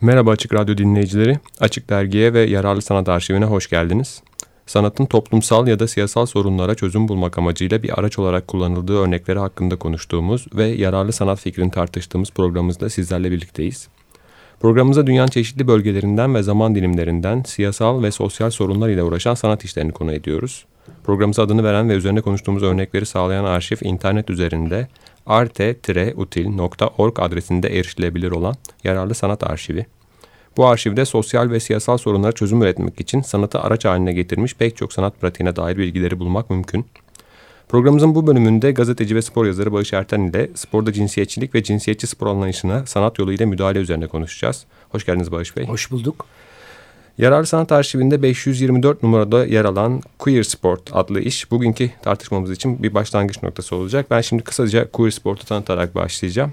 Merhaba Açık Radyo dinleyicileri. Açık Dergi'ye ve Yararlı Sanat Arşivine hoş geldiniz. Sanatın toplumsal ya da siyasal sorunlara çözüm bulmak amacıyla bir araç olarak kullanıldığı örnekleri hakkında konuştuğumuz ve yararlı sanat fikrini tartıştığımız programımızda sizlerle birlikteyiz. Programımıza dünyanın çeşitli bölgelerinden ve zaman dilimlerinden siyasal ve sosyal sorunlar ile uğraşan sanat işlerini konu ediyoruz. Programımıza adını veren ve üzerine konuştuğumuz örnekleri sağlayan arşiv internet üzerinde arte-util.org adresinde erişilebilir olan yararlı sanat arşivi. Bu arşivde sosyal ve siyasal sorunlara çözüm üretmek için sanatı araç haline getirmiş pek çok sanat pratiğine dair bilgileri bulmak mümkün. Programımızın bu bölümünde gazeteci ve spor yazarı Bağış Erten ile sporda cinsiyetçilik ve cinsiyetçi spor anlayışına sanat yoluyla müdahale üzerine konuşacağız. Hoş geldiniz Bağış Bey. Hoş bulduk. Yararlı Sanat Arşivinde 524 numarada yer alan Queer Sport adlı iş bugünkü tartışmamız için bir başlangıç noktası olacak. Ben şimdi kısaca Queer Sport'u tanıtarak başlayacağım.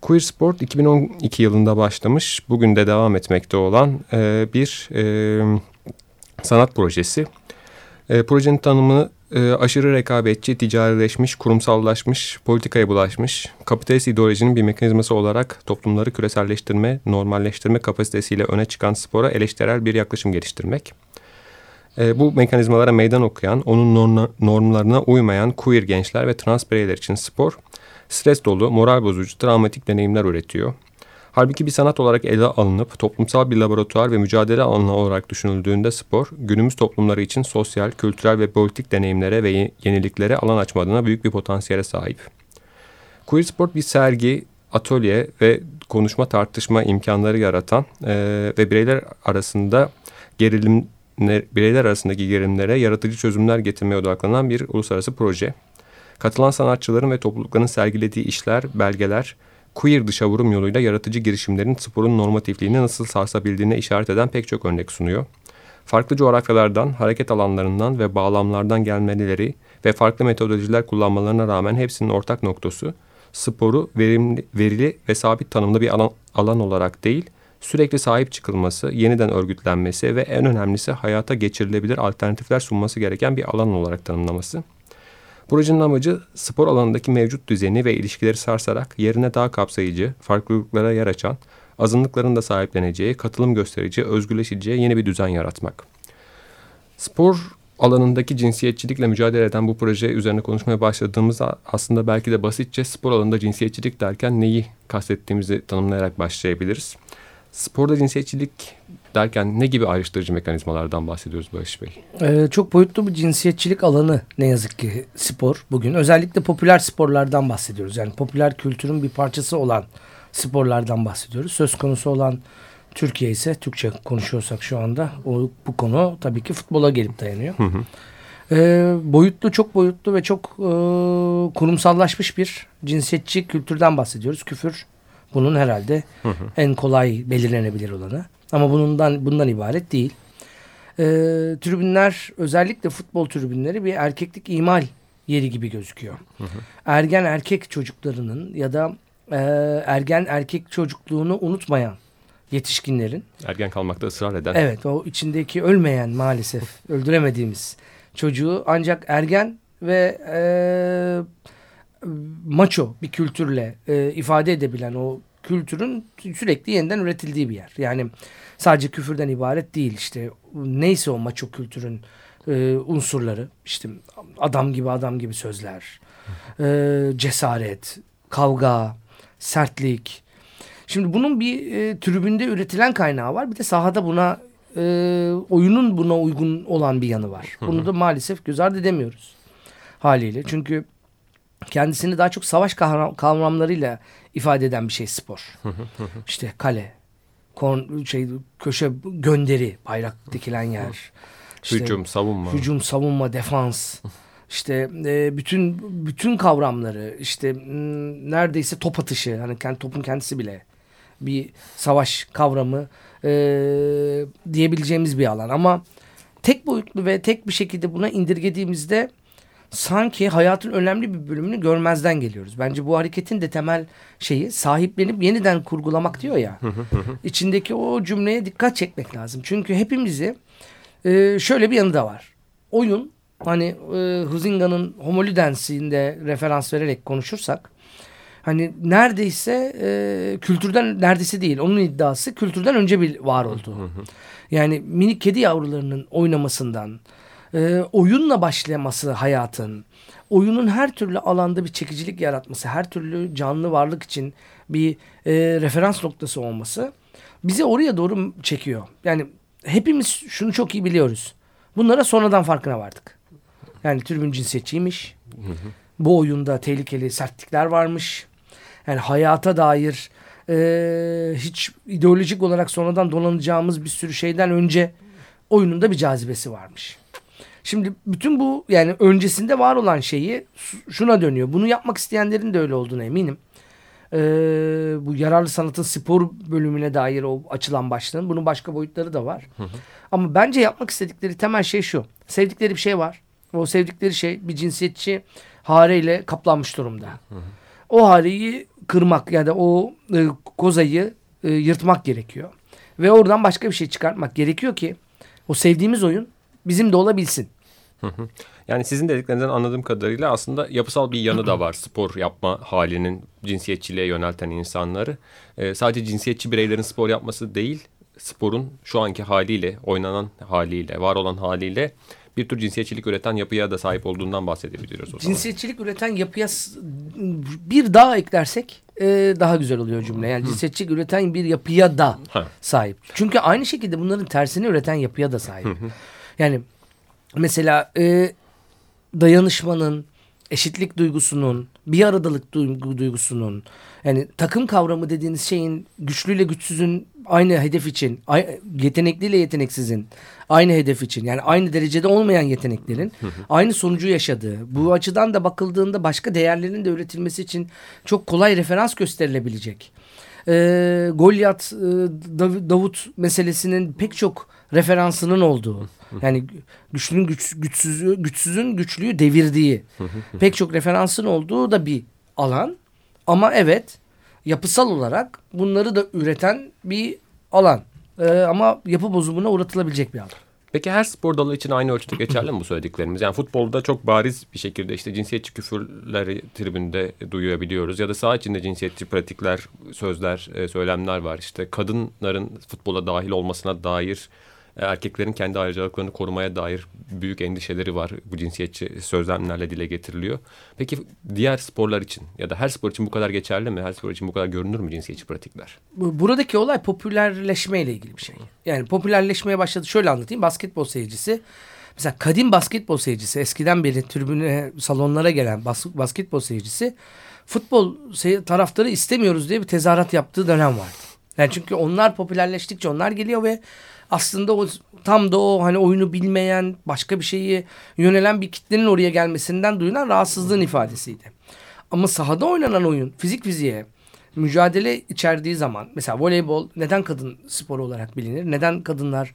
Queer Sport 2012 yılında başlamış, bugün de devam etmekte olan e, bir e, sanat projesi. E, projenin tanımı e, aşırı rekabetçi, ticarileşmiş, kurumsallaşmış, politikaya bulaşmış, kapitalist ideolojinin bir mekanizması olarak toplumları küreselleştirme, normalleştirme kapasitesiyle öne çıkan spora eleştirel bir yaklaşım geliştirmek. E, bu mekanizmalara meydan okuyan, onun normlarına uymayan queer gençler ve trans bireyler için spor, stres dolu, moral bozucu, travmatik deneyimler üretiyor. Halbuki bir sanat olarak ele alınıp toplumsal bir laboratuvar ve mücadele alanı olarak düşünüldüğünde spor, günümüz toplumları için sosyal, kültürel ve politik deneyimlere ve yeniliklere alan açmadığına büyük bir potansiyele sahip. Queer Sport bir sergi, atölye ve konuşma tartışma imkanları yaratan e, ve bireyler arasında gerilim bireyler arasındaki gerilimlere yaratıcı çözümler getirmeye odaklanan bir uluslararası proje. Katılan sanatçıların ve toplulukların sergilediği işler, belgeler, queer dışa vurum yoluyla yaratıcı girişimlerin sporun normatifliğini nasıl sarsabildiğine işaret eden pek çok örnek sunuyor. Farklı coğrafyalardan, hareket alanlarından ve bağlamlardan gelmeleri ve farklı metodolojiler kullanmalarına rağmen hepsinin ortak noktası sporu verimli, verili ve sabit tanımlı bir alan, alan olarak değil, sürekli sahip çıkılması, yeniden örgütlenmesi ve en önemlisi hayata geçirilebilir alternatifler sunması gereken bir alan olarak tanımlaması. Projenin amacı spor alanındaki mevcut düzeni ve ilişkileri sarsarak yerine daha kapsayıcı, farklılıklara yer açan, azınlıkların da sahipleneceği, katılım gösterici, özgürleşeceği yeni bir düzen yaratmak. Spor alanındaki cinsiyetçilikle mücadele eden bu proje üzerine konuşmaya başladığımızda aslında belki de basitçe spor alanında cinsiyetçilik derken neyi kastettiğimizi tanımlayarak başlayabiliriz. Sporda cinsiyetçilik derken ne gibi ayrıştırıcı mekanizmalardan bahsediyoruz Barış Bey? Ee, çok boyutlu bir cinsiyetçilik alanı ne yazık ki spor bugün. Özellikle popüler sporlardan bahsediyoruz. Yani popüler kültürün bir parçası olan sporlardan bahsediyoruz. Söz konusu olan Türkiye ise Türkçe konuşuyorsak şu anda o, bu konu tabii ki futbola gelip dayanıyor. Hı hı. Ee, boyutlu, çok boyutlu ve çok e, kurumsallaşmış bir cinsiyetçi kültürden bahsediyoruz. Küfür bunun herhalde hı hı. en kolay belirlenebilir olanı. Ama bundan bundan ibaret değil. Ee, tribünler özellikle futbol tribünleri bir erkeklik imal yeri gibi gözüküyor. Hı hı. Ergen erkek çocuklarının ya da e, ergen erkek çocukluğunu unutmayan yetişkinlerin. Ergen kalmakta ısrar eden. Evet o içindeki ölmeyen maalesef öldüremediğimiz çocuğu ancak ergen ve e, maço bir kültürle e, ifade edebilen o kültürün sürekli yeniden üretildiği bir yer. Yani sadece küfürden ibaret değil işte neyse o maço kültürün e, unsurları işte adam gibi adam gibi sözler, e, cesaret, kavga, sertlik. Şimdi bunun bir e, tribünde üretilen kaynağı var. Bir de sahada buna e, oyunun buna uygun olan bir yanı var. Bunu da maalesef göz ardı edemiyoruz haliyle. Çünkü kendisini daha çok savaş kavramlarıyla ifade eden bir şey spor. İşte kale, kon, şey köşe gönderi, bayrak dikilen yer. İşte, hücum, savunma. Hücum, savunma, defans. İşte e, bütün bütün kavramları işte neredeyse top atışı hani kendi topun kendisi bile bir savaş kavramı e, diyebileceğimiz bir alan ama tek boyutlu ve tek bir şekilde buna indirgediğimizde sanki hayatın önemli bir bölümünü görmezden geliyoruz. Bence bu hareketin de temel şeyi sahiplenip yeniden kurgulamak diyor ya. içindeki o cümleye dikkat çekmek lazım. Çünkü hepimizi e, şöyle bir yanı da var. Oyun hani e, Huzinga'nın Homo Ludens'inde referans vererek konuşursak hani neredeyse e, kültürden neredeyse değil onun iddiası kültürden önce bir var oldu. Yani minik kedi yavrularının oynamasından e, oyunla başlaması hayatın oyunun her türlü alanda bir çekicilik yaratması her türlü canlı varlık için bir e, referans noktası olması bizi oraya doğru çekiyor. Yani hepimiz şunu çok iyi biliyoruz. Bunlara sonradan farkına vardık. Yani tribün cinsiyetçiymiş. Bu oyunda tehlikeli sertlikler varmış. Yani hayata dair e, hiç ideolojik olarak sonradan dolanacağımız bir sürü şeyden önce oyununda bir cazibesi varmış. Şimdi bütün bu yani öncesinde var olan şeyi şuna dönüyor. Bunu yapmak isteyenlerin de öyle olduğuna eminim. Ee, bu yararlı sanatın spor bölümüne dair o açılan başlığın bunun başka boyutları da var. Hı hı. Ama bence yapmak istedikleri temel şey şu. Sevdikleri bir şey var. O sevdikleri şey bir cinsiyetçi hareyle kaplanmış durumda. Hı hı. O hareyi kırmak ya da o e, kozayı e, yırtmak gerekiyor. Ve oradan başka bir şey çıkartmak gerekiyor ki o sevdiğimiz oyun bizim de olabilsin. Yani sizin dediklerinizden anladığım kadarıyla aslında yapısal bir yanı da var spor yapma halinin cinsiyetçiliğe yönelten insanları. Ee, sadece cinsiyetçi bireylerin spor yapması değil, sporun şu anki haliyle, oynanan haliyle, var olan haliyle bir tür cinsiyetçilik üreten yapıya da sahip olduğundan bahsedebiliyoruz. O zaman. cinsiyetçilik üreten yapıya bir daha eklersek e, daha güzel oluyor cümle. Yani cinsiyetçilik üreten bir yapıya da sahip. Çünkü aynı şekilde bunların tersini üreten yapıya da sahip. yani mesela e, dayanışmanın, eşitlik duygusunun, bir aradalık duygusunun, yani takım kavramı dediğiniz şeyin güçlüyle güçsüzün aynı hedef için, yetenekliyle yeteneksizin aynı hedef için yani aynı derecede olmayan yeteneklerin aynı sonucu yaşadığı. Bu açıdan da bakıldığında başka değerlerin de üretilmesi için çok kolay referans gösterilebilecek. Ee, Goliath, e, Davut meselesinin pek çok referansının olduğu. Yani güçlünün güç, güçsüzü, güçsüzün güçlüyü devirdiği. pek çok referansın olduğu da bir alan. Ama evet yapısal olarak bunları da üreten bir alan. Ee, ama yapı bozumuna uğratılabilecek bir alan. Peki her spor dalı için aynı ölçüde geçerli mi bu söylediklerimiz? Yani futbolda çok bariz bir şekilde işte cinsiyetçi küfürleri tribünde duyabiliyoruz. Ya da saha içinde cinsiyetçi pratikler, sözler, e, söylemler var. İşte kadınların futbola dahil olmasına dair erkeklerin kendi ayrıcalıklarını korumaya dair büyük endişeleri var. Bu cinsiyetçi sözlemlerle dile getiriliyor. Peki diğer sporlar için ya da her spor için bu kadar geçerli mi? Her spor için bu kadar görünür mü cinsiyetçi pratikler? Buradaki olay popülerleşme ile ilgili bir şey. Yani popülerleşmeye başladı. Şöyle anlatayım. Basketbol seyircisi Mesela kadim basketbol seyircisi eskiden beri tribüne salonlara gelen bas basketbol seyircisi futbol taraftarı istemiyoruz diye bir tezahürat yaptığı dönem vardı. Yani çünkü onlar popülerleştikçe onlar geliyor ve aslında o tam da o hani oyunu bilmeyen başka bir şeyi yönelen bir kitlenin oraya gelmesinden duyulan rahatsızlığın ifadesiydi. Ama sahada oynanan oyun fizik fiziğe mücadele içerdiği zaman mesela voleybol neden kadın sporu olarak bilinir? Neden kadınlar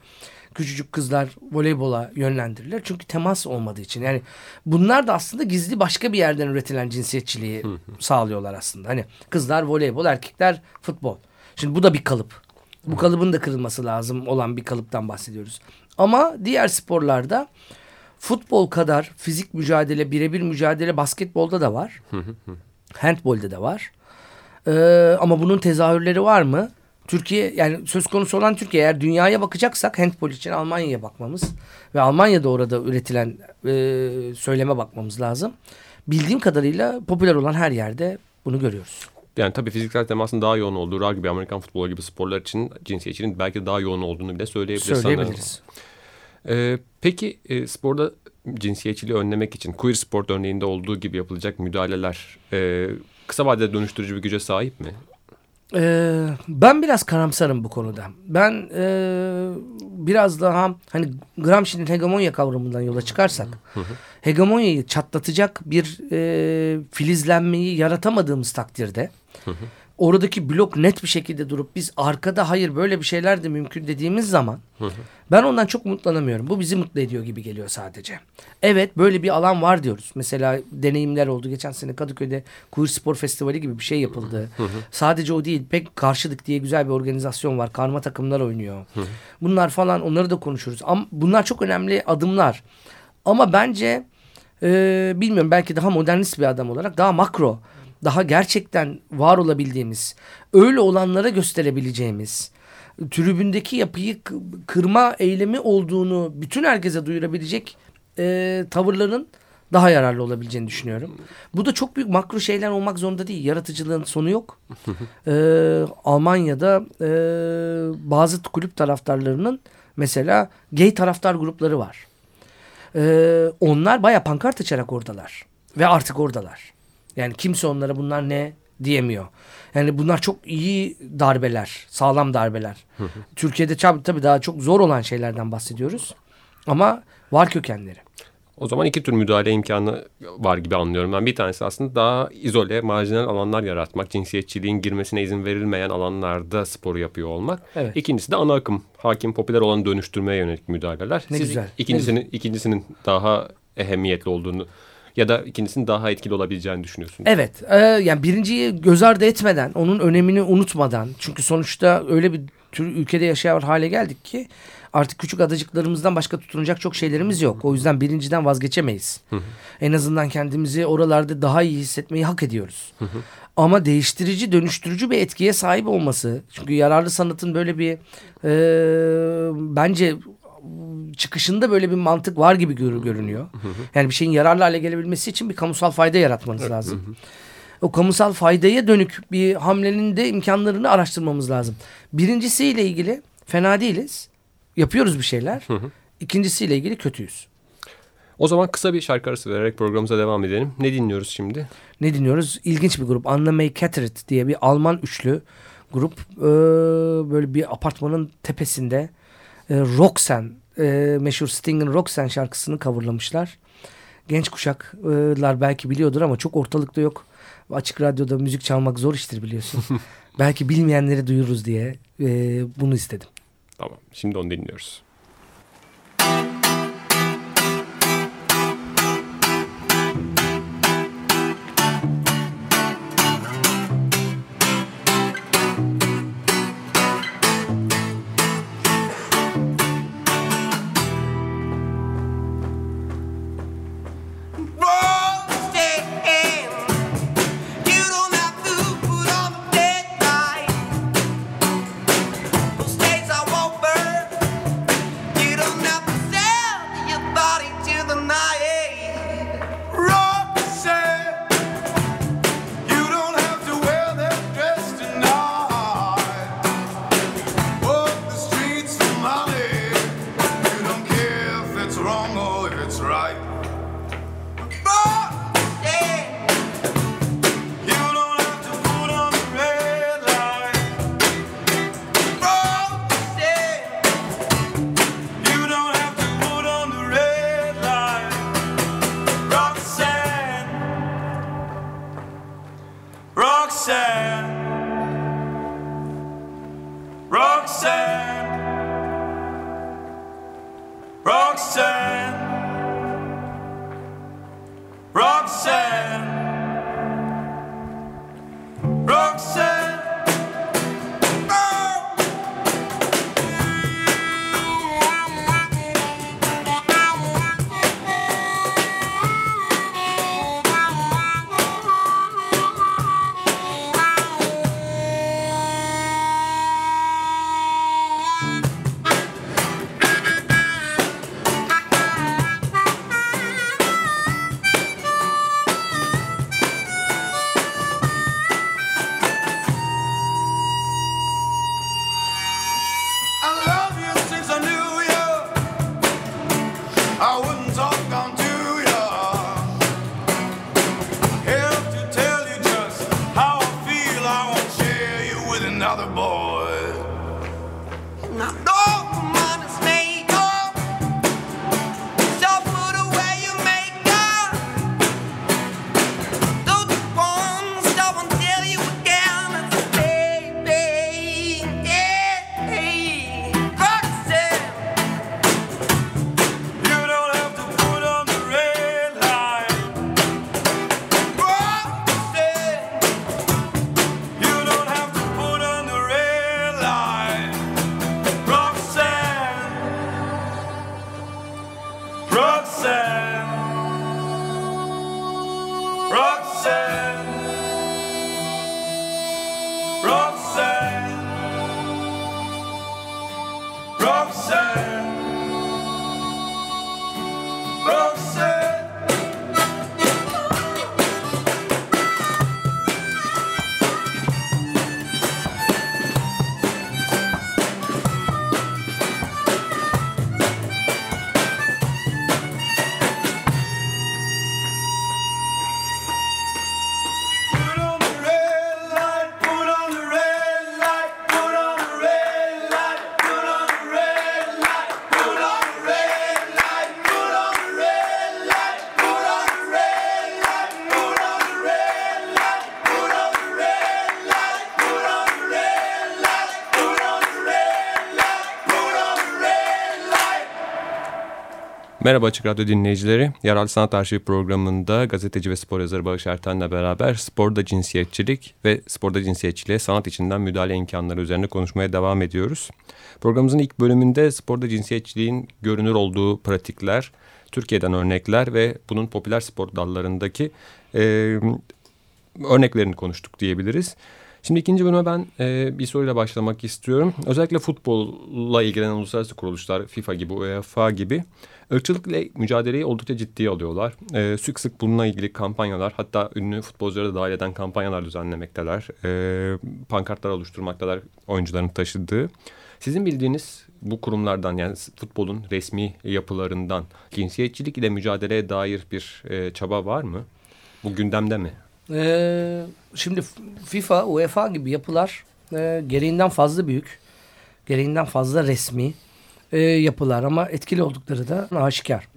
küçücük kızlar voleybola yönlendirilir? Çünkü temas olmadığı için. Yani bunlar da aslında gizli başka bir yerden üretilen cinsiyetçiliği sağlıyorlar aslında. Hani kızlar voleybol, erkekler futbol. Şimdi bu da bir kalıp. Bu kalıbın da kırılması lazım olan bir kalıptan bahsediyoruz. Ama diğer sporlarda futbol kadar fizik mücadele, birebir mücadele basketbolda da var. Handbolde de var. Ee, ama bunun tezahürleri var mı? Türkiye yani söz konusu olan Türkiye eğer dünyaya bakacaksak handbol için Almanya'ya bakmamız ve Almanya'da orada üretilen e, söyleme bakmamız lazım. Bildiğim kadarıyla popüler olan her yerde bunu görüyoruz yani tabii fiziksel temasın daha yoğun olduğu rugby, Amerikan futbolu gibi sporlar için cinsiyetçinin belki daha yoğun olduğunu bile söyleyebiliriz. Söyleyebiliriz. Ee, peki e, sporda cinsiyetçiliği önlemek için queer sport örneğinde olduğu gibi yapılacak müdahaleler e, kısa vadede dönüştürücü bir güce sahip mi? Ee, ben biraz karamsarım bu konuda. Ben e, biraz daha hani Gramsci'nin hegemonya kavramından yola çıkarsak hegemonyayı çatlatacak bir e, filizlenmeyi yaratamadığımız takdirde oradaki blok net bir şekilde durup biz arkada hayır böyle bir şeyler de mümkün dediğimiz zaman ben ondan çok mutlanamıyorum. Bu bizi mutlu ediyor gibi geliyor sadece. Evet böyle bir alan var diyoruz. Mesela deneyimler oldu. Geçen sene Kadıköy'de Queer Spor Festivali gibi bir şey yapıldı. Sadece o değil. Pek karşılık diye güzel bir organizasyon var. Karma takımlar oynuyor. Bunlar falan onları da konuşuruz. Ama bunlar çok önemli adımlar. Ama bence e, bilmiyorum belki daha modernist bir adam olarak daha makro daha gerçekten var olabildiğimiz, öyle olanlara gösterebileceğimiz, tribündeki yapıyı kırma eylemi olduğunu bütün herkese duyurabilecek e, tavırların daha yararlı olabileceğini düşünüyorum. Bu da çok büyük makro şeyler olmak zorunda değil. Yaratıcılığın sonu yok. ee, Almanya'da e, bazı kulüp taraftarlarının mesela gay taraftar grupları var. Ee, onlar baya pankart açarak oradalar. Ve artık oradalar. Yani kimse onlara bunlar ne diyemiyor. Yani bunlar çok iyi darbeler, sağlam darbeler. Türkiye'de tabii daha çok zor olan şeylerden bahsediyoruz. Ama var kökenleri. O zaman iki tür müdahale imkanı var gibi anlıyorum ben. Bir tanesi aslında daha izole, marjinal alanlar yaratmak. Cinsiyetçiliğin girmesine izin verilmeyen alanlarda sporu yapıyor olmak. Evet. İkincisi de ana akım, hakim, popüler olanı dönüştürmeye yönelik müdahaleler. Ne Siz güzel. Ikincisinin, ne güzel. ikincisinin daha ehemmiyetli olduğunu ya da ikincisinin daha etkili olabileceğini düşünüyorsunuz. Evet. E, yani birinciyi göz ardı etmeden, onun önemini unutmadan. Çünkü sonuçta öyle bir tür ülkede yaşayan hale geldik ki artık küçük adacıklarımızdan başka tutunacak çok şeylerimiz yok. O yüzden birinciden vazgeçemeyiz. Hı hı. En azından kendimizi oralarda daha iyi hissetmeyi hak ediyoruz. Hı hı. Ama değiştirici, dönüştürücü bir etkiye sahip olması. Çünkü yararlı sanatın böyle bir e, bence çıkışında böyle bir mantık var gibi gör, görünüyor. Yani bir şeyin yararlı hale gelebilmesi için bir kamusal fayda yaratmanız lazım. O kamusal faydaya dönük bir hamlenin de imkanlarını araştırmamız lazım. Birincisiyle ilgili fena değiliz. Yapıyoruz bir şeyler. İkincisiyle ilgili kötüyüz. O zaman kısa bir şarkı arası vererek programımıza devam edelim. Ne dinliyoruz şimdi? Ne dinliyoruz? İlginç bir grup. Anna May Catterit diye bir Alman üçlü grup. Ee, böyle bir apartmanın tepesinde e, Roxanne e, meşhur Sting'in Roxanne şarkısını coverlamışlar. Genç kuşaklar belki biliyordur ama çok ortalıkta yok. Açık radyoda müzik çalmak zor iştir biliyorsun. belki bilmeyenleri duyururuz diye e, bunu istedim. Tamam şimdi onu dinliyoruz. Send. another boy. Merhaba Açık Radyo dinleyicileri. Yerel Sanat Arşivi programında gazeteci ve spor yazarı Bağış Erten'le beraber sporda cinsiyetçilik ve sporda cinsiyetçiliğe sanat içinden müdahale imkanları üzerine konuşmaya devam ediyoruz. Programımızın ilk bölümünde sporda cinsiyetçiliğin görünür olduğu pratikler, Türkiye'den örnekler ve bunun popüler spor dallarındaki e, örneklerini konuştuk diyebiliriz. Şimdi ikinci bölüme ben e, bir soruyla başlamak istiyorum. Özellikle futbolla ilgilenen uluslararası kuruluşlar, FIFA gibi, UEFA gibi ırkçılıkla mücadeleyi oldukça ciddiye alıyorlar. E, sık sık bununla ilgili kampanyalar, hatta ünlü futbolcuları dahil eden kampanyalar düzenlemekteler. E, pankartlar oluşturmaktalar oyuncuların taşıdığı. Sizin bildiğiniz bu kurumlardan yani futbolun resmi yapılarından cinsiyetçilik ile mücadeleye dair bir e, çaba var mı? Bu gündemde mi? Ee, şimdi FIFA, UEFA gibi yapılar e, gereğinden fazla büyük, gereğinden fazla resmi e, yapılar ama etkili oldukları da aşikar.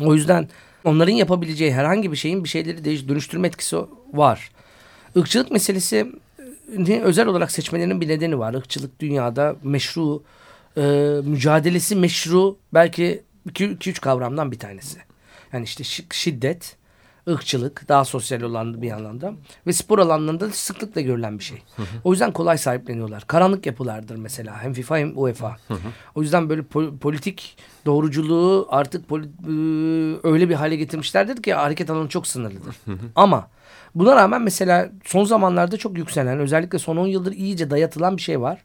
O yüzden onların yapabileceği herhangi bir şeyin bir şeyleri değiş dönüştürme etkisi var. Irkçılık meselesi ne özel olarak seçmelerinin bir nedeni var. Irkçılık dünyada meşru, e, mücadelesi meşru belki 2-3 kavramdan bir tanesi. Yani işte şiddet, ırkçılık, daha sosyal olan bir anlamda ve spor alanlarında sıklıkla görülen bir şey. Hı hı. O yüzden kolay sahipleniyorlar. Karanlık yapılardır mesela hem FIFA hem UEFA. Hı. O yüzden böyle po politik doğruculuğu artık poli öyle bir hale getirmişlerdir ki hareket alanı çok sınırlıdır. Ama buna rağmen mesela son zamanlarda çok yükselen özellikle son 10 yıldır iyice dayatılan bir şey var.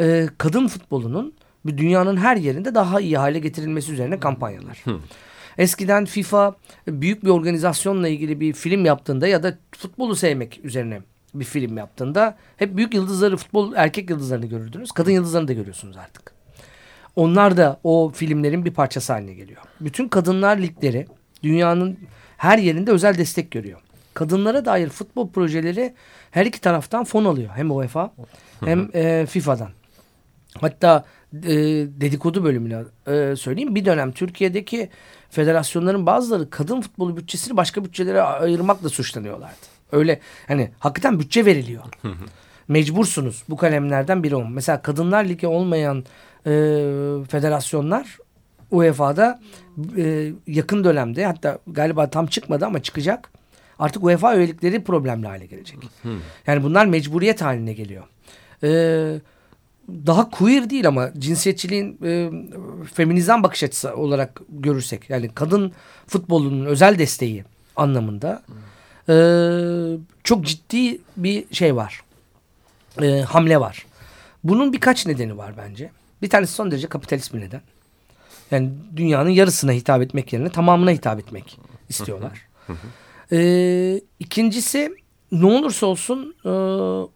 Ee, kadın futbolunun dünyanın her yerinde daha iyi hale getirilmesi üzerine kampanyalar. Eskiden FIFA büyük bir organizasyonla ilgili bir film yaptığında ya da futbolu sevmek üzerine bir film yaptığında hep büyük yıldızları, futbol erkek yıldızlarını görürdünüz. Kadın yıldızlarını da görüyorsunuz artık. Onlar da o filmlerin bir parçası haline geliyor. Bütün kadınlar ligleri dünyanın her yerinde özel destek görüyor. Kadınlara dair futbol projeleri her iki taraftan fon alıyor. Hem UEFA hem e, FIFA'dan. Hatta e, dedikodu bölümüne e, söyleyeyim. Bir dönem Türkiye'deki federasyonların bazıları kadın futbolu bütçesini başka bütçelere ayırmakla suçlanıyorlardı. Öyle hani hakikaten bütçe veriliyor. Mecbursunuz bu kalemlerden biri olun. Mesela Kadınlar Ligi olmayan e, federasyonlar UEFA'da e, yakın dönemde hatta galiba tam çıkmadı ama çıkacak. Artık UEFA üyelikleri problemli hale gelecek. yani bunlar mecburiyet haline geliyor. Eee daha queer değil ama cinsiyetçiliğin e, feminizan bakış açısı olarak görürsek yani kadın futbolunun özel desteği anlamında e, çok ciddi bir şey var. E, hamle var. Bunun birkaç nedeni var bence. Bir tanesi son derece kapitalist bir neden. Yani dünyanın yarısına hitap etmek yerine tamamına hitap etmek istiyorlar. e, ikincisi ne olursa olsun e,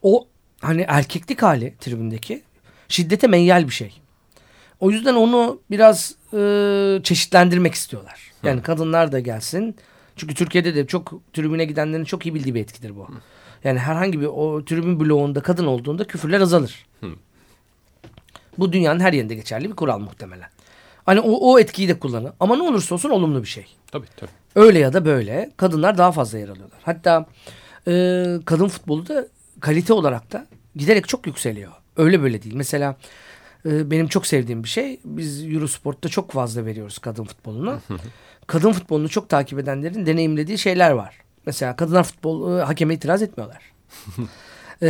o hani erkeklik hali tribündeki şiddete meyyal bir şey. O yüzden onu biraz e, çeşitlendirmek istiyorlar. Yani Hı. kadınlar da gelsin. Çünkü Türkiye'de de çok tribüne gidenlerin çok iyi bildiği bir etkidir bu. Hı. Yani herhangi bir o tribün bloğunda kadın olduğunda küfürler azalır. Hı. Bu dünyanın her yerinde geçerli bir kural muhtemelen. Hani o, o etkiyi de kullanır. Ama ne olursa olsun olumlu bir şey. Tabii tabii. Öyle ya da böyle kadınlar daha fazla yer alıyorlar. Hatta e, kadın futbolu da kalite olarak da giderek çok yükseliyor. Öyle böyle değil. Mesela e, benim çok sevdiğim bir şey. Biz Eurosport'ta çok fazla veriyoruz kadın futbolunu. kadın futbolunu çok takip edenlerin deneyimlediği şeyler var. Mesela kadınlar futbol e, hakeme itiraz etmiyorlar. e,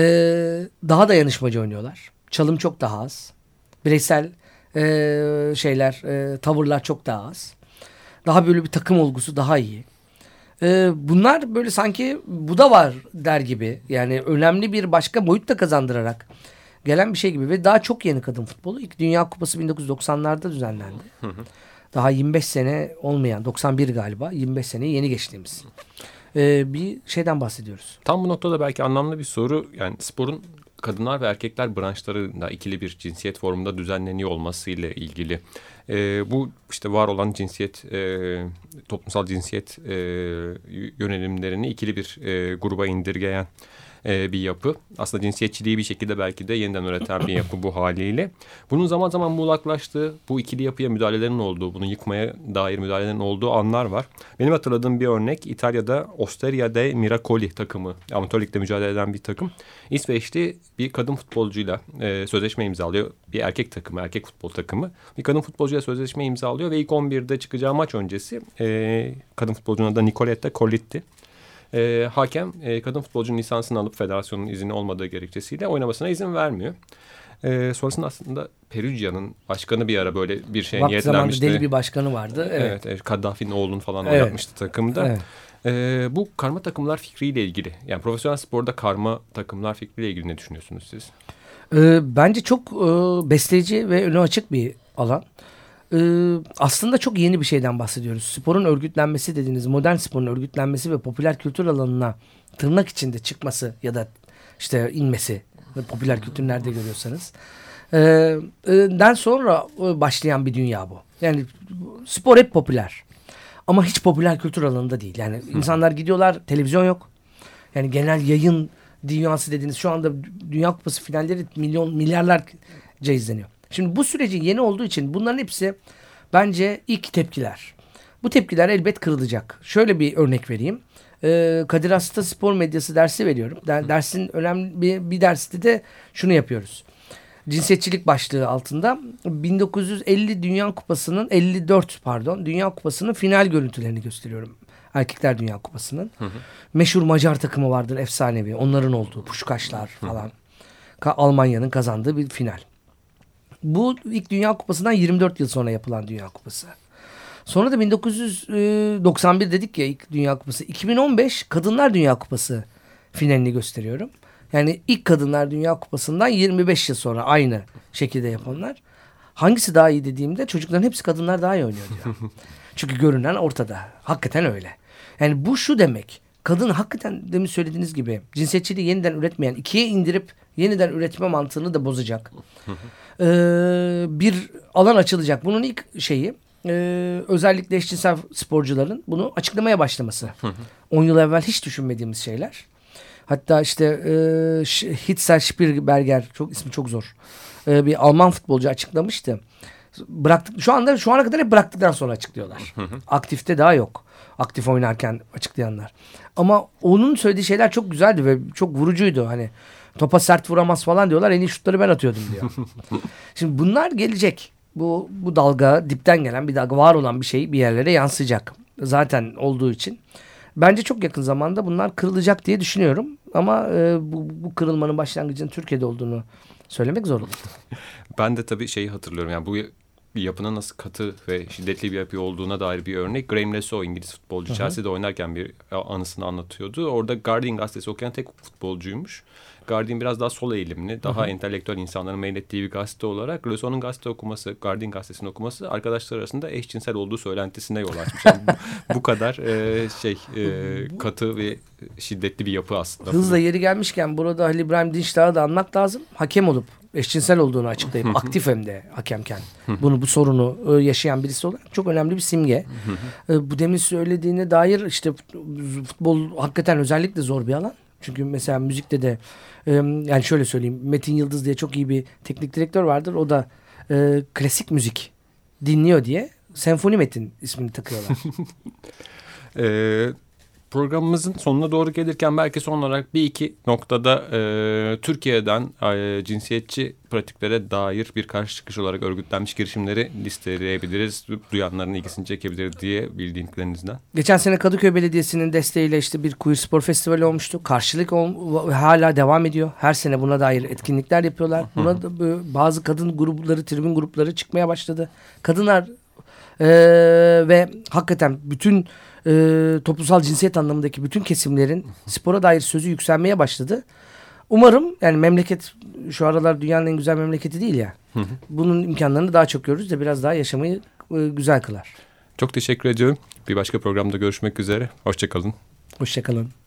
daha dayanışmacı oynuyorlar. Çalım çok daha az. Bireysel e, şeyler, e, tavırlar çok daha az. Daha böyle bir takım olgusu daha iyi. E, bunlar böyle sanki bu da var der gibi. Yani önemli bir başka boyut da kazandırarak gelen bir şey gibi ve daha çok yeni kadın futbolu. İlk Dünya Kupası 1990'larda düzenlendi. Daha 25 sene olmayan 91 galiba 25 sene yeni geçtiğimiz ee, bir şeyden bahsediyoruz. Tam bu noktada belki anlamlı bir soru yani sporun kadınlar ve erkekler branşlarında ikili bir cinsiyet formunda düzenleniyor olması ile ilgili. E, bu işte var olan cinsiyet, e, toplumsal cinsiyet e, yönelimlerini ikili bir e, gruba indirgeyen e, bir yapı. Aslında cinsiyetçiliği bir şekilde belki de yeniden üreten bir yapı bu haliyle. Bunun zaman zaman muğlaklaştığı, bu ikili yapıya müdahalelerin olduğu, bunu yıkmaya dair müdahalelerin olduğu anlar var. Benim hatırladığım bir örnek İtalya'da Osteria de Miracoli takımı, amatör ligde mücadele eden bir takım. İsveçli bir kadın futbolcuyla e, sözleşme imzalıyor. Bir erkek takımı, erkek futbol takımı. Bir kadın futbolcuyla sözleşme imzalıyor ve ilk 11'de çıkacağı maç öncesi e, kadın futbolcunun adı Nicoletta Collitti. E, hakem e, kadın futbolcunun lisansını alıp federasyonun izni olmadığı gerekçesiyle oynamasına izin vermiyor. E, sonrasında aslında Perugia'nın başkanı bir ara böyle bir şey niyetlenmişti. deli bir başkanı vardı. Evet, evet Kaddafi'nin oğlunu falan evet. oynatmıştı takımda. Evet. E, bu karma takımlar fikriyle ilgili yani profesyonel sporda karma takımlar fikriyle ilgili ne düşünüyorsunuz siz? E, bence çok e, besleyici ve önü açık bir alan e, aslında çok yeni bir şeyden bahsediyoruz. Sporun örgütlenmesi dediğiniz modern sporun örgütlenmesi ve popüler kültür alanına tırnak içinde çıkması ya da işte inmesi popüler kültür nerede görüyorsanız e, den sonra başlayan bir dünya bu. Yani spor hep popüler ama hiç popüler kültür alanında değil. Yani insanlar gidiyorlar televizyon yok. Yani genel yayın dünyası dediğiniz şu anda Dünya Kupası finalleri milyon milyarlarca izleniyor. Şimdi bu sürecin yeni olduğu için bunların hepsi bence ilk tepkiler. Bu tepkiler elbet kırılacak. Şöyle bir örnek vereyim. Ee, Kadir Has'ta spor medyası dersi veriyorum. Der, dersin önemli bir, bir derste de şunu yapıyoruz. Cinsiyetçilik başlığı altında 1950 Dünya Kupası'nın 54 pardon Dünya Kupası'nın final görüntülerini gösteriyorum. Erkekler Dünya Kupası'nın. Meşhur Macar takımı vardır efsanevi. Onların olduğu Puşkaşlar falan. Almanya'nın kazandığı bir final. Bu ilk Dünya Kupası'ndan 24 yıl sonra yapılan Dünya Kupası. Sonra da 1991 dedik ya ilk Dünya Kupası. 2015 Kadınlar Dünya Kupası finalini gösteriyorum. Yani ilk Kadınlar Dünya Kupası'ndan 25 yıl sonra aynı şekilde yapanlar. Hangisi daha iyi dediğimde çocukların hepsi kadınlar daha iyi oynuyor diyor. Çünkü görünen ortada. Hakikaten öyle. Yani bu şu demek. Kadın hakikaten demin söylediğiniz gibi cinsiyetçiliği yeniden üretmeyen, ikiye indirip yeniden üretme mantığını da bozacak e, bir alan açılacak. Bunun ilk şeyi e, özellikle eşcinsel sporcuların bunu açıklamaya başlaması. 10 yıl evvel hiç düşünmediğimiz şeyler. Hatta işte e, Hitler Spielberger çok ismi çok zor. E, bir Alman futbolcu açıklamıştı. Bıraktık şu anda şu ana kadar hep bıraktıktan sonra açıklıyorlar. Aktifte daha yok. Aktif oynarken açıklayanlar. Ama onun söylediği şeyler çok güzeldi ve çok vurucuydu. Hani Topa sert vuramaz falan diyorlar. En iyi şutları ben atıyordum diyor. Şimdi bunlar gelecek. Bu, bu dalga dipten gelen bir dalga var olan bir şey bir yerlere yansıyacak. Zaten olduğu için. Bence çok yakın zamanda bunlar kırılacak diye düşünüyorum. Ama e, bu, bu kırılmanın başlangıcının Türkiye'de olduğunu söylemek zor olur. ben de tabii şeyi hatırlıyorum. Yani bu bir yapının nasıl katı ve şiddetli bir yapı olduğuna dair bir örnek. Graham Lesso İngiliz futbolcu Hı-hı. Chelsea'de oynarken bir anısını anlatıyordu. Orada Guardian gazetesi okuyan tek futbolcuymuş. Guardian biraz daha sol eğilimli, daha Hı-hı. entelektüel insanların meylettiği bir gazete olarak Leso'nun gazete okuması, Guardian gazetesini okuması arkadaşlar arasında eşcinsel olduğu söylentisine yol açmış. Yani bu, bu kadar e, şey e, katı ve şiddetli bir yapı aslında. Hızla yeri gelmişken burada Halil İbrahim Dinçtah'ı da anmak lazım. Hakem olup eşcinsel olduğunu açıklayıp aktif hem de hakemken bunu bu sorunu e, yaşayan birisi olarak çok önemli bir simge. E, bu demin söylediğine dair işte futbol hakikaten özellikle zor bir alan. Çünkü mesela müzikte de yani şöyle söyleyeyim Metin Yıldız diye çok iyi bir teknik direktör vardır. O da e, klasik müzik dinliyor diye senfoni metin ismini takıyorlar. ee, Programımızın sonuna doğru gelirken belki son olarak bir iki noktada e, Türkiye'den e, cinsiyetçi pratiklere dair bir karşı çıkış olarak örgütlenmiş girişimleri listeleyebiliriz. Duyanların ilgisini çekebilir diye bildiğinizden. Geçen sene Kadıköy Belediyesi'nin desteğiyle işte bir queer spor festivali olmuştu. Karşılık ol, hala devam ediyor. Her sene buna dair etkinlikler yapıyorlar. Buna da bazı kadın grupları, tribün grupları çıkmaya başladı. Kadınlar e, ve hakikaten bütün e, toplumsal cinsiyet anlamındaki bütün kesimlerin spora dair sözü yükselmeye başladı. Umarım yani memleket şu aralar dünyanın en güzel memleketi değil ya. Hı hı. Bunun imkanlarını daha çok görürüz de biraz daha yaşamayı e, güzel kılar. Çok teşekkür ediyorum. Bir başka programda görüşmek üzere. Hoşçakalın. Hoşçakalın.